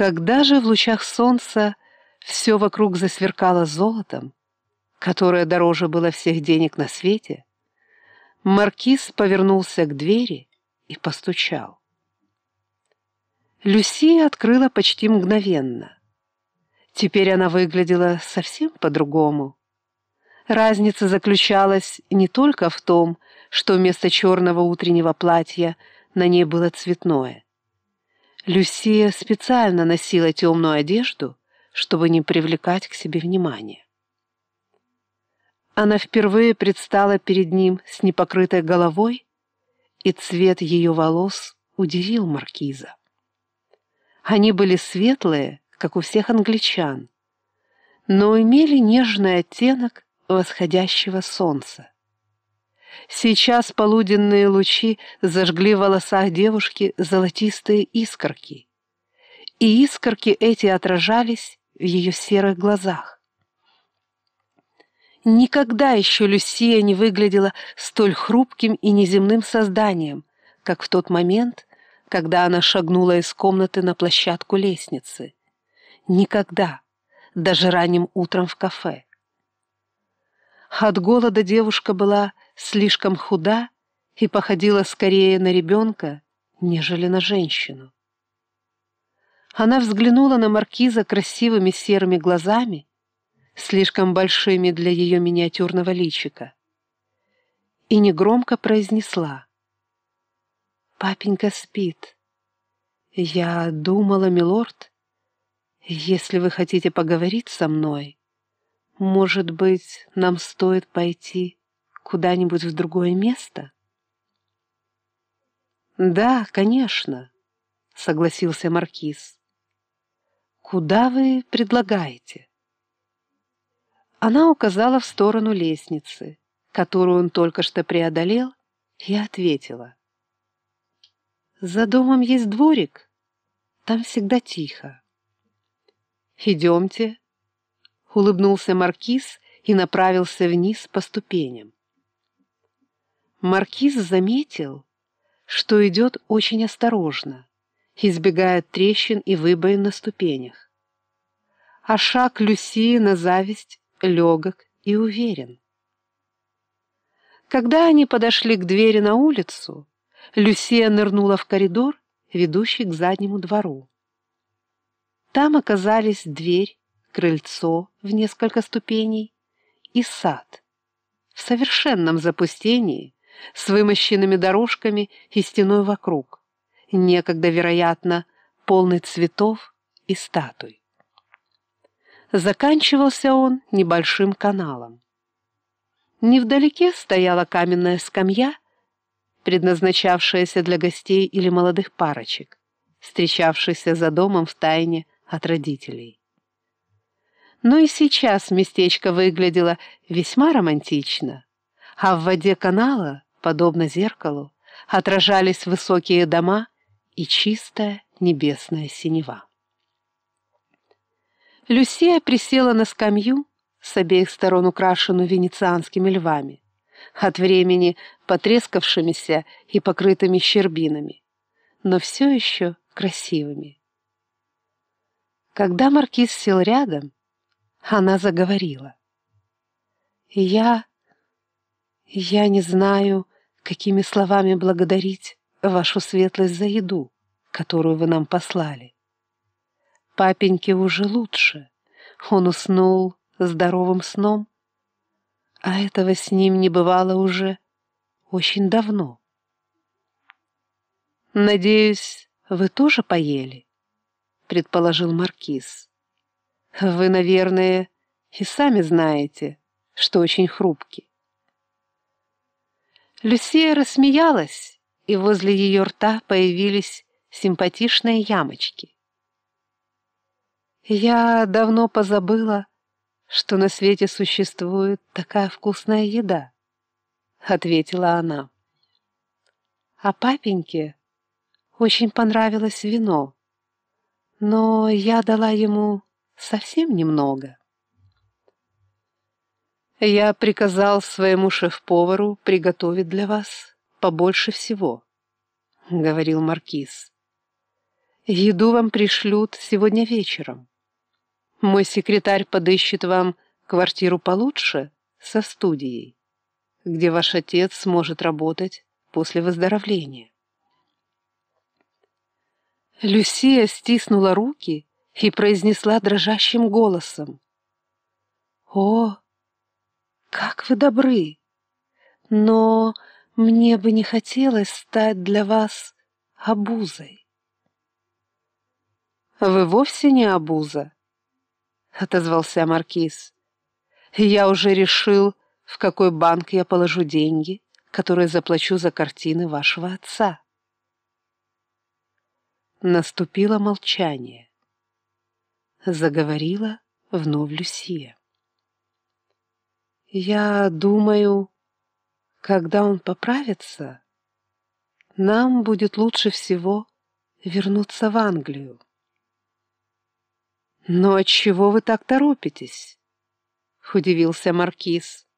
Когда же в лучах солнца все вокруг засверкало золотом, которое дороже было всех денег на свете, маркиз повернулся к двери и постучал. Люсия открыла почти мгновенно. Теперь она выглядела совсем по-другому. Разница заключалась не только в том, что вместо черного утреннего платья на ней было цветное. Люсия специально носила темную одежду, чтобы не привлекать к себе внимания. Она впервые предстала перед ним с непокрытой головой, и цвет ее волос удивил маркиза. Они были светлые, как у всех англичан, но имели нежный оттенок восходящего солнца. Сейчас полуденные лучи зажгли в волосах девушки золотистые искорки, и искорки эти отражались в ее серых глазах. Никогда еще Люсия не выглядела столь хрупким и неземным созданием, как в тот момент, когда она шагнула из комнаты на площадку лестницы. Никогда, даже ранним утром в кафе. От голода девушка была слишком худа и походила скорее на ребенка, нежели на женщину. Она взглянула на маркиза красивыми серыми глазами, слишком большими для ее миниатюрного личика, и негромко произнесла. «Папенька спит. Я думала, милорд, если вы хотите поговорить со мной, может быть, нам стоит пойти куда-нибудь в другое место?» «Да, конечно», — согласился Маркиз. «Куда вы предлагаете?» Она указала в сторону лестницы, которую он только что преодолел, и ответила. «За домом есть дворик, там всегда тихо». «Идемте», — улыбнулся Маркиз и направился вниз по ступеням. Маркиз заметил, что идет очень осторожно, избегая трещин и выбоин на ступенях. А шаг Люсии на зависть легок и уверен. Когда они подошли к двери на улицу, Люсия нырнула в коридор, ведущий к заднему двору. Там оказались дверь крыльцо в несколько ступеней и сад в совершенном запустении с вымощенными дорожками и стеной вокруг, некогда, вероятно, полный цветов и статуй. Заканчивался он небольшим каналом. Невдалеке стояла каменная скамья, предназначавшаяся для гостей или молодых парочек, встречавшихся за домом в тайне от родителей. Но и сейчас местечко выглядело весьма романтично, а в воде канала, подобно зеркалу, отражались высокие дома и чистая небесная синева. Люсия присела на скамью, с обеих сторон украшенную венецианскими львами, от времени потрескавшимися и покрытыми щербинами, но все еще красивыми. Когда маркиз сел рядом, она заговорила. «Я... я не знаю, какими словами благодарить вашу светлость за еду, которую вы нам послали. Папеньке уже лучше. Он уснул здоровым сном, а этого с ним не бывало уже очень давно. «Надеюсь, вы тоже поели?» — предположил Маркиз. Вы, наверное, и сами знаете, что очень хрупки. Люсия рассмеялась, и возле ее рта появились симпатичные ямочки. Я давно позабыла, что на свете существует такая вкусная еда, ответила она. А папеньке очень понравилось вино, но я дала ему совсем немного. Я приказал своему шеф-повару приготовить для вас побольше всего, — говорил Маркиз. Еду вам пришлют сегодня вечером. Мой секретарь подыщет вам квартиру получше со студией, где ваш отец сможет работать после выздоровления. Люсия стиснула руки и произнесла дрожащим голосом. «О, как вы добры! Но мне бы не хотелось стать для вас обузой». «Вы вовсе не обуза», — отозвался Маркиз. «Я уже решил, в какой банк я положу деньги, которые заплачу за картины вашего отца». Наступило молчание. Заговорила вновь Люсия. «Я думаю, когда он поправится, нам будет лучше всего вернуться в Англию». «Но отчего вы так торопитесь?» — удивился Маркиз.